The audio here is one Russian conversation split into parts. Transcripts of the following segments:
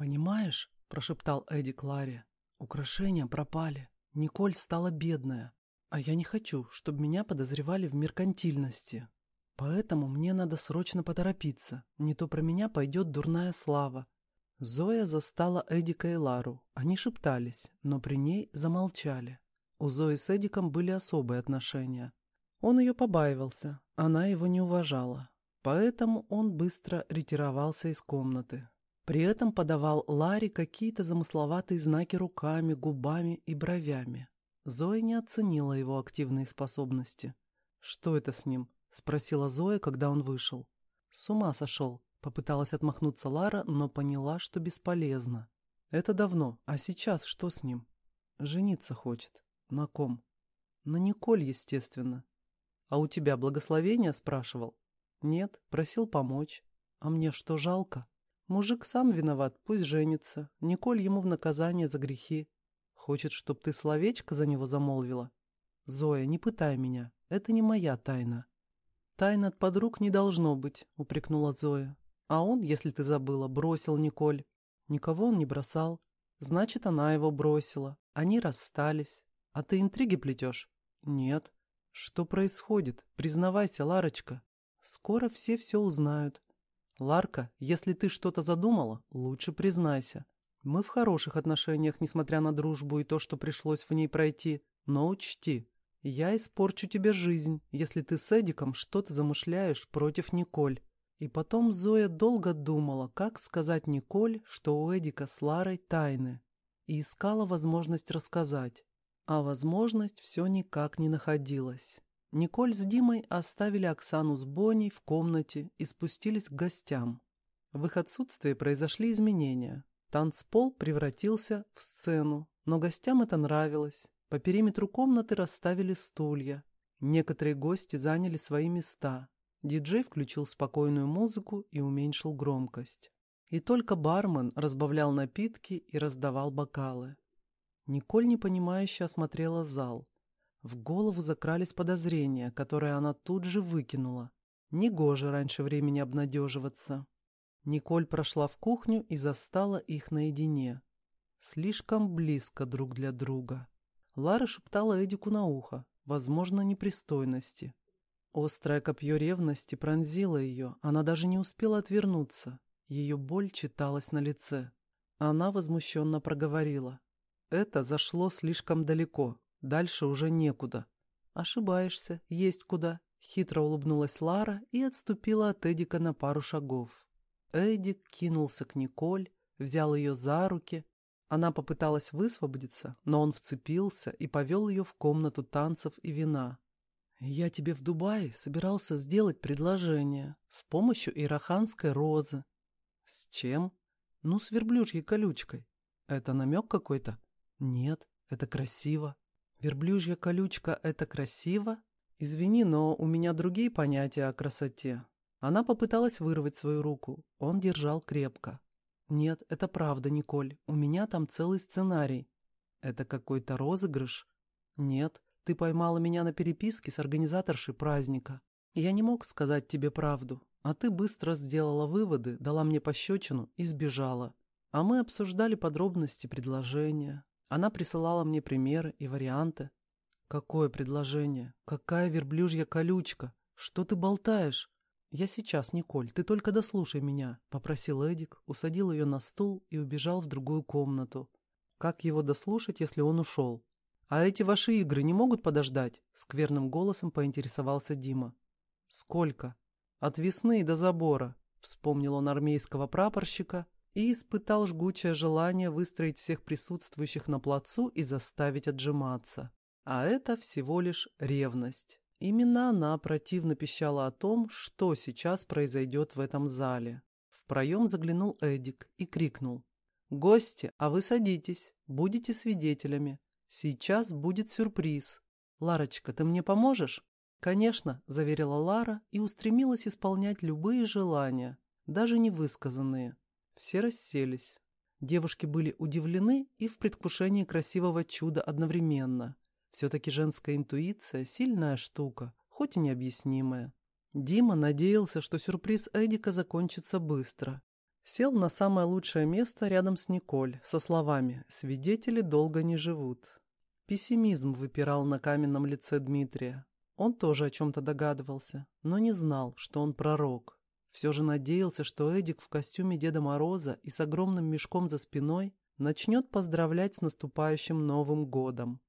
«Понимаешь?» – прошептал Эдди Кларе. «Украшения пропали. Николь стала бедная. А я не хочу, чтобы меня подозревали в меркантильности. Поэтому мне надо срочно поторопиться. Не то про меня пойдет дурная слава». Зоя застала Эдика и Лару. Они шептались, но при ней замолчали. У Зои с Эдиком были особые отношения. Он ее побаивался, она его не уважала. Поэтому он быстро ретировался из комнаты. При этом подавал Ларе какие-то замысловатые знаки руками, губами и бровями. Зоя не оценила его активные способности. «Что это с ним?» — спросила Зоя, когда он вышел. «С ума сошел», — попыталась отмахнуться Лара, но поняла, что бесполезно. «Это давно, а сейчас что с ним?» «Жениться хочет. На ком?» «На Николь, естественно». «А у тебя благословение?» — спрашивал. «Нет, просил помочь. А мне что, жалко?» «Мужик сам виноват, пусть женится. Николь ему в наказание за грехи. Хочет, чтоб ты словечко за него замолвила?» «Зоя, не пытай меня. Это не моя тайна». «Тайн от подруг не должно быть», — упрекнула Зоя. «А он, если ты забыла, бросил Николь. Никого он не бросал. Значит, она его бросила. Они расстались. А ты интриги плетешь?» «Нет». «Что происходит? Признавайся, Ларочка. Скоро все все узнают. Ларка, если ты что-то задумала, лучше признайся. Мы в хороших отношениях, несмотря на дружбу и то, что пришлось в ней пройти. Но учти, я испорчу тебе жизнь, если ты с Эдиком что-то замышляешь против Николь. И потом Зоя долго думала, как сказать Николь, что у Эдика с Ларой тайны. И искала возможность рассказать. А возможность все никак не находилась. Николь с Димой оставили Оксану с Боней в комнате и спустились к гостям. В их отсутствии произошли изменения. Танцпол превратился в сцену, но гостям это нравилось. По периметру комнаты расставили стулья. Некоторые гости заняли свои места. Диджей включил спокойную музыку и уменьшил громкость. И только бармен разбавлял напитки и раздавал бокалы. Николь непонимающе осмотрела зал. В голову закрались подозрения, которые она тут же выкинула. Негоже раньше времени обнадеживаться. Николь прошла в кухню и застала их наедине. Слишком близко друг для друга. Лара шептала Эдику на ухо, возможно, непристойности. Острое копье ревности пронзило ее, она даже не успела отвернуться. Ее боль читалась на лице. Она возмущенно проговорила. «Это зашло слишком далеко. Дальше уже некуда. Ошибаешься, есть куда. Хитро улыбнулась Лара и отступила от Эдика на пару шагов. Эдик кинулся к Николь, взял ее за руки. Она попыталась высвободиться, но он вцепился и повел ее в комнату танцев и вина. «Я тебе в Дубае собирался сделать предложение с помощью ираханской розы». «С чем?» «Ну, с верблюжьей колючкой». «Это намек какой-то?» «Нет, это красиво». Верблюжья колючка — это красиво? Извини, но у меня другие понятия о красоте. Она попыталась вырвать свою руку. Он держал крепко. Нет, это правда, Николь. У меня там целый сценарий. Это какой-то розыгрыш? Нет, ты поймала меня на переписке с организаторшей праздника. Я не мог сказать тебе правду, а ты быстро сделала выводы, дала мне пощечину и сбежала. А мы обсуждали подробности предложения, она присылала мне примеры и варианты. Какое предложение? Какая верблюжья колючка? Что ты болтаешь? Я сейчас, Николь, ты только дослушай меня, попросил Эдик, усадил ее на стул и убежал в другую комнату. Как его дослушать, если он ушел? А эти ваши игры не могут подождать? Скверным голосом поинтересовался Дима. Сколько? От весны до забора, вспомнил он армейского прапорщика и испытал жгучее желание выстроить всех присутствующих на плацу и заставить отжиматься. А это всего лишь ревность. Именно она противно пищала о том, что сейчас произойдет в этом зале. В проем заглянул Эдик и крикнул. «Гости, а вы садитесь, будете свидетелями. Сейчас будет сюрприз. Ларочка, ты мне поможешь?» «Конечно», — заверила Лара и устремилась исполнять любые желания, даже невысказанные. Все расселись. Девушки были удивлены и в предвкушении красивого чуда одновременно. Все-таки женская интуиция – сильная штука, хоть и необъяснимая. Дима надеялся, что сюрприз Эдика закончится быстро. Сел на самое лучшее место рядом с Николь со словами «Свидетели долго не живут». Пессимизм выпирал на каменном лице Дмитрия. Он тоже о чем-то догадывался, но не знал, что он пророк. Все же надеялся, что Эдик в костюме Деда Мороза и с огромным мешком за спиной начнет поздравлять с наступающим Новым годом.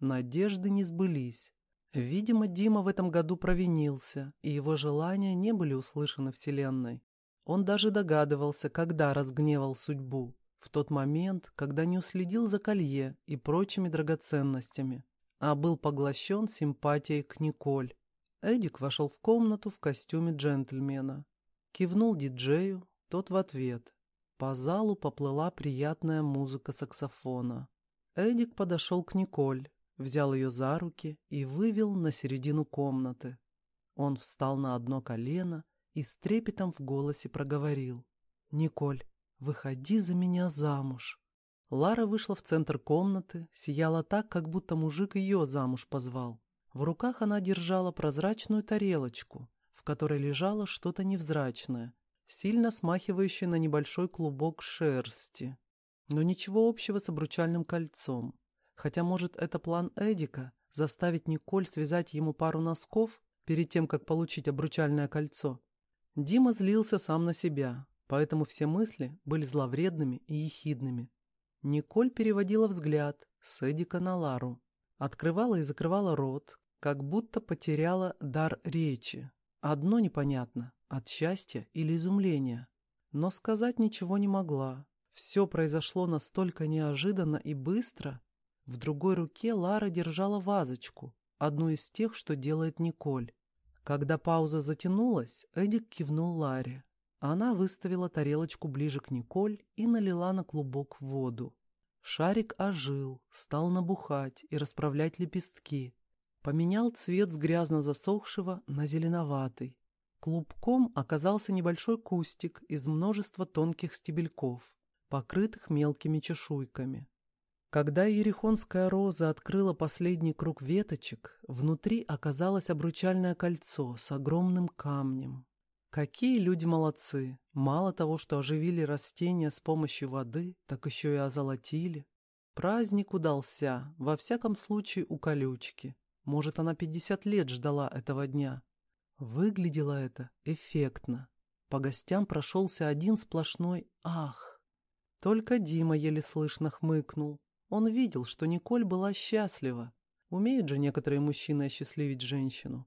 Надежды не сбылись. Видимо, Дима в этом году провинился, и его желания не были услышаны Вселенной. Он даже догадывался, когда разгневал судьбу. В тот момент, когда не уследил за колье и прочими драгоценностями, а был поглощен симпатией к Николь. Эдик вошел в комнату в костюме джентльмена. Кивнул диджею, тот в ответ. По залу поплыла приятная музыка саксофона. Эдик подошел к Николь, взял ее за руки и вывел на середину комнаты. Он встал на одно колено и с трепетом в голосе проговорил. «Николь, выходи за меня замуж». Лара вышла в центр комнаты, сияла так, как будто мужик ее замуж позвал. В руках она держала прозрачную тарелочку, которой лежало что-то невзрачное, сильно смахивающее на небольшой клубок шерсти. Но ничего общего с обручальным кольцом. Хотя, может, это план Эдика — заставить Николь связать ему пару носков перед тем, как получить обручальное кольцо. Дима злился сам на себя, поэтому все мысли были зловредными и ехидными. Николь переводила взгляд с Эдика на Лару, открывала и закрывала рот, как будто потеряла дар речи. Одно непонятно — от счастья или изумления. Но сказать ничего не могла. Все произошло настолько неожиданно и быстро, в другой руке Лара держала вазочку, одну из тех, что делает Николь. Когда пауза затянулась, Эдик кивнул Ларе. Она выставила тарелочку ближе к Николь и налила на клубок воду. Шарик ожил, стал набухать и расправлять лепестки. Поменял цвет с грязно засохшего на зеленоватый. Клубком оказался небольшой кустик из множества тонких стебельков, покрытых мелкими чешуйками. Когда ерехонская роза открыла последний круг веточек, внутри оказалось обручальное кольцо с огромным камнем. Какие люди молодцы! Мало того, что оживили растения с помощью воды, так еще и озолотили. Праздник удался, во всяком случае у колючки. Может, она пятьдесят лет ждала этого дня. Выглядело это эффектно. По гостям прошелся один сплошной «ах». Только Дима еле слышно хмыкнул. Он видел, что Николь была счастлива. Умеют же некоторые мужчины осчастливить женщину.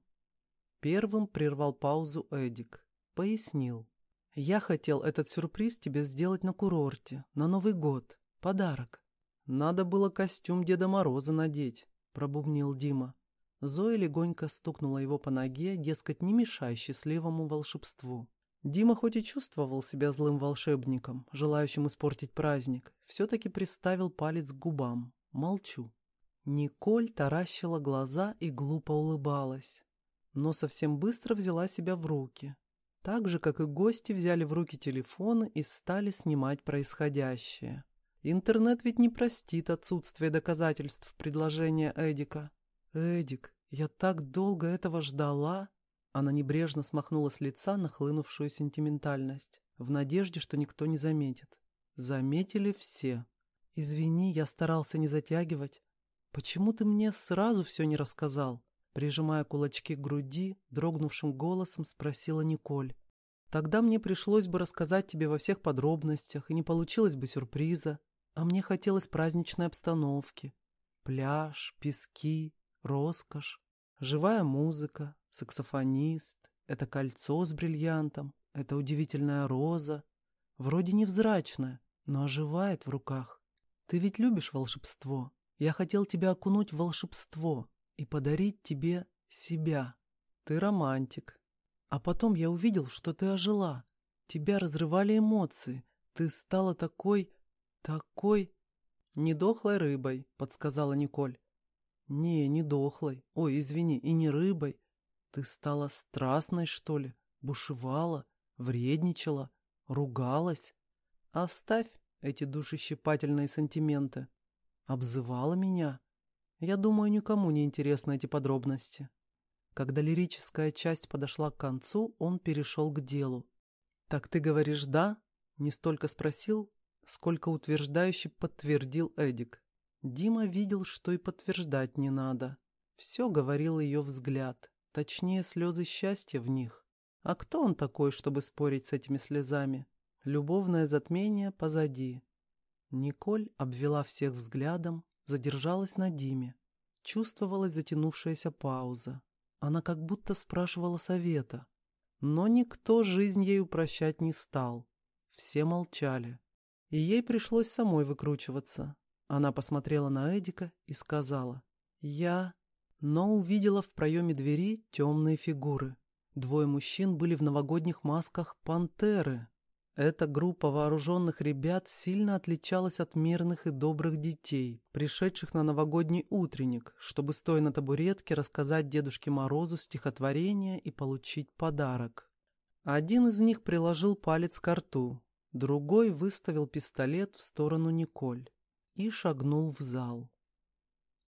Первым прервал паузу Эдик. Пояснил. «Я хотел этот сюрприз тебе сделать на курорте, на Новый год. Подарок». «Надо было костюм Деда Мороза надеть», — пробубнил Дима. Зоя легонько стукнула его по ноге, дескать, не мешай счастливому волшебству. Дима хоть и чувствовал себя злым волшебником, желающим испортить праздник, все-таки приставил палец к губам. Молчу. Николь таращила глаза и глупо улыбалась. Но совсем быстро взяла себя в руки. Так же, как и гости, взяли в руки телефоны и стали снимать происходящее. Интернет ведь не простит отсутствие доказательств предложения Эдика. «Эдик, я так долго этого ждала!» Она небрежно смахнула с лица нахлынувшую сентиментальность, в надежде, что никто не заметит. Заметили все. «Извини, я старался не затягивать. Почему ты мне сразу все не рассказал?» Прижимая кулачки к груди, дрогнувшим голосом спросила Николь. «Тогда мне пришлось бы рассказать тебе во всех подробностях, и не получилось бы сюрприза. А мне хотелось праздничной обстановки. Пляж, пески, роскошь, живая музыка, саксофонист, это кольцо с бриллиантом, это удивительная роза. Вроде невзрачная, но оживает в руках. Ты ведь любишь волшебство. Я хотел тебя окунуть в волшебство и подарить тебе себя. Ты романтик. А потом я увидел, что ты ожила. Тебя разрывали эмоции. Ты стала такой... такой... «Недохлой рыбой», — подсказала Николь. «Не, не дохлой. Ой, извини, и не рыбой. Ты стала страстной, что ли? Бушевала, вредничала, ругалась? Оставь эти душещипательные сантименты. Обзывала меня? Я думаю, никому не интересны эти подробности. Когда лирическая часть подошла к концу, он перешел к делу. «Так ты говоришь «да»?» Не столько спросил, сколько утверждающе подтвердил Эдик. Дима видел, что и подтверждать не надо. Все говорил ее взгляд, точнее слезы счастья в них. А кто он такой, чтобы спорить с этими слезами? Любовное затмение позади. Николь обвела всех взглядом, задержалась на Диме. Чувствовалась затянувшаяся пауза. Она как будто спрашивала совета. Но никто жизнь ей упрощать не стал. Все молчали. И ей пришлось самой выкручиваться. Она посмотрела на Эдика и сказала «Я...» Но увидела в проеме двери темные фигуры. Двое мужчин были в новогодних масках пантеры. Эта группа вооруженных ребят сильно отличалась от мирных и добрых детей, пришедших на новогодний утренник, чтобы, стоя на табуретке, рассказать Дедушке Морозу стихотворение и получить подарок. Один из них приложил палец к рту, другой выставил пистолет в сторону Николь и шагнул в зал.